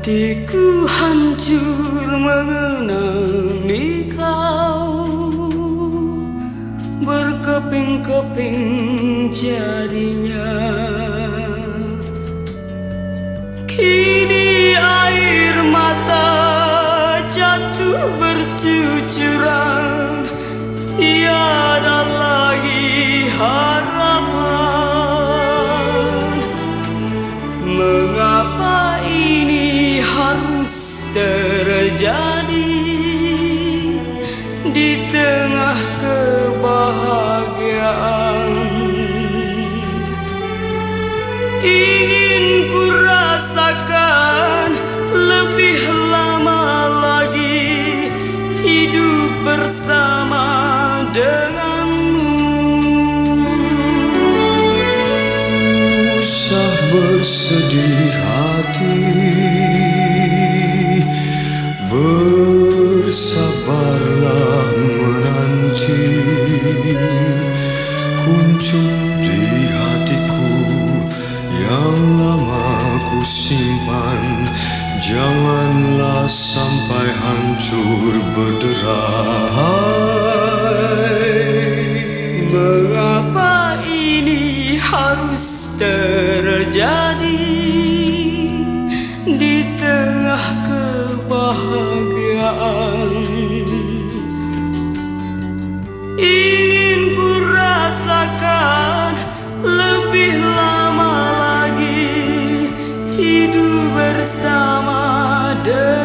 Hatiku hancur mengenangi kau. Berkeping-keping jadinya denganmu. Usah bersedih hati Bersabarlah menanti. Kuncup di hatiku Yang lama ku simpan. Janganlah sampai hancur berderai Yeah.